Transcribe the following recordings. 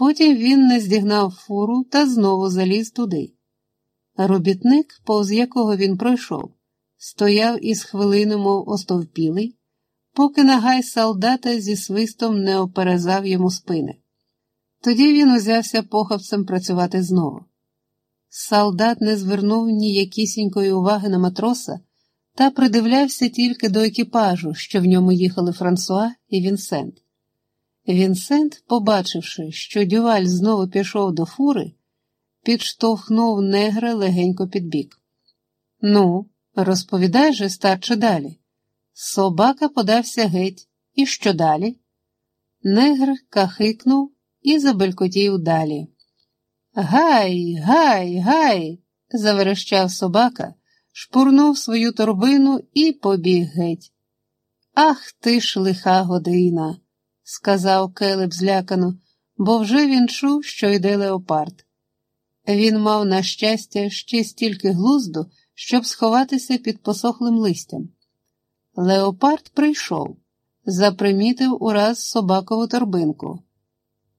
Потім він не здігнав фуру та знову заліз туди. Робітник, повз якого він пройшов, стояв із хвилину, мов остовпілий, поки нагай солдата зі свистом не оперезав йому спини. Тоді він узявся похапцем працювати знову. Солдат не звернув ніякісінької уваги на матроса та придивлявся тільки до екіпажу, що в ньому їхали Франсуа і Вінсент. Вінсент, побачивши, що дюваль знову пішов до фури, підштовхнув негра легенько під бік. Ну, розповідай же, старче далі. Собака подався геть. І що далі? Негр кахикнув і забелькотів далі. Гай, гай, гай, заверещав собака, шпурнув свою торбину і побіг геть. Ах ти ж лиха година, сказав Келеб злякано, бо вже він чув, що йде леопард. Він мав, на щастя, ще стільки глузду, щоб сховатися під посохлим листям. Леопард прийшов, запримітив ураз собакову торбинку.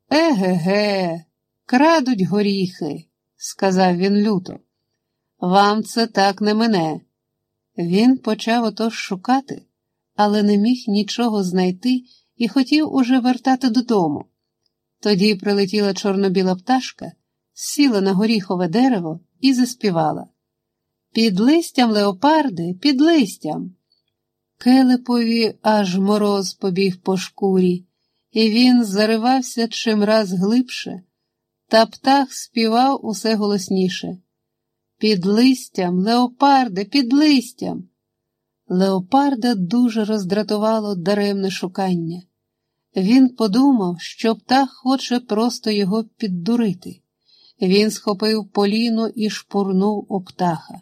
Еге-ге, крадуть горіхи, сказав він люто. Вам це так не мине. Він почав отож шукати, але не міг нічого знайти і хотів уже вертати додому. Тоді прилетіла чорно-біла пташка, сіла на горіхове дерево і заспівала. Під листям леопарди, під листям. Келепові аж мороз побіг по шкурі, і він заривався чимраз глибше, та птах співав усе голосніше. Під листям, леопарде, під листям. Леопарда дуже роздратувало даремне шукання. Він подумав, що птах хоче просто його піддурити. Він схопив поліно і шпурнув у птаха.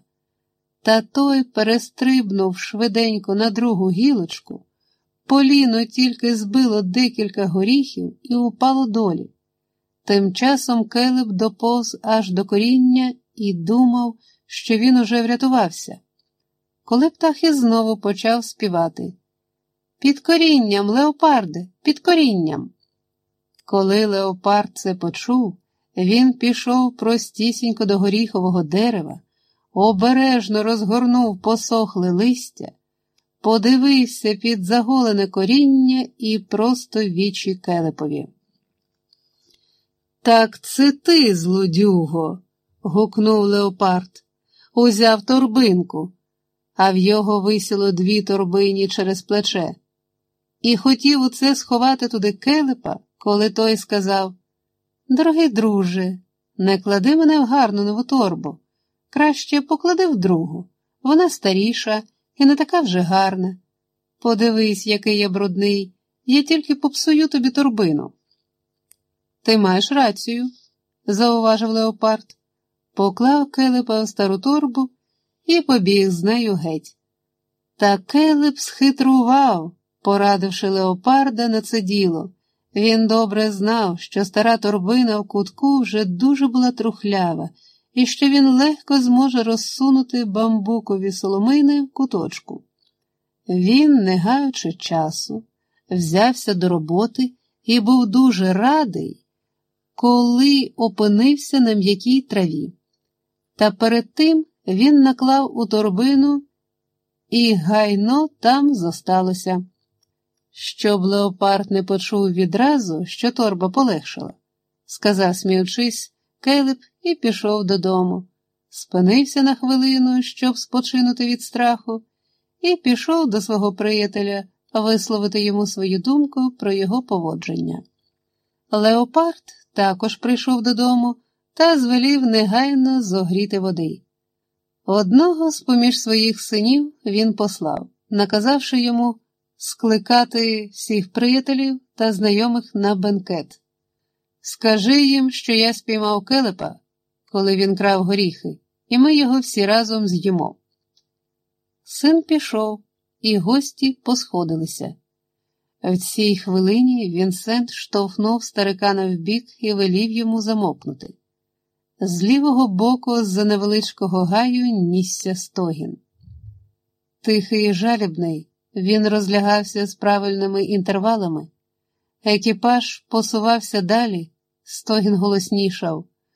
Та той перестрибнув швиденько на другу гілочку, поліно тільки збило декілька горіхів і упало долі. Тим часом Келеб доповз аж до коріння і думав, що він уже врятувався. Коли птах і знову почав співати Під корінням, леопарде, під корінням. Коли леопард це почув, він пішов простісінько до горіхового дерева обережно розгорнув посохле листя, подивився під заголене коріння і просто вічі келепові. Так це ти, злодюго, гукнув Леопард, узяв торбинку, а в його висіло дві торбині через плече, і хотів у це сховати туди келепа, коли той сказав: Дорогий друже, не клади мене в гарну нову торбу. Краще поклади в другу. Вона старіша і не така вже гарна. Подивись, який я брудний, я тільки попсую тобі торбину. Ти маєш рацію, зауважив Леопард, поклав келепа в стару торбу і побіг з нею геть. Та келеп схитрував, порадивши Леопарда на це діло. Він добре знав, що стара торбина в кутку вже дуже була трухлява і що він легко зможе розсунути бамбукові соломини в куточку. Він, не гаючи часу, взявся до роботи і був дуже радий, коли опинився на м'якій траві. Та перед тим він наклав у торбину і гайно там зосталося. Щоб леопард не почув відразу, що торба полегшала, сказав, сміючись, Келеп і пішов додому, спинився на хвилину, щоб спочинути від страху, і пішов до свого приятеля висловити йому свою думку про його поводження. Леопард також прийшов додому та звелів негайно зогріти води. Одного з поміж своїх синів він послав, наказавши йому скликати всіх приятелів та знайомих на бенкет. Скажи їм, що я спіймав келепа, коли він крав горіхи, і ми його всі разом з'їмо. Син пішов, і гості посходилися. В цій хвилині Вінсент штовхнув старикана вбік і велів йому замокнути. З лівого боку, з-за невеличкого гаю, нісся стогін. Тихий і жалібний, він розлягався з правильними інтервалами. Екіпаж посувався далі Стогін голоснішав.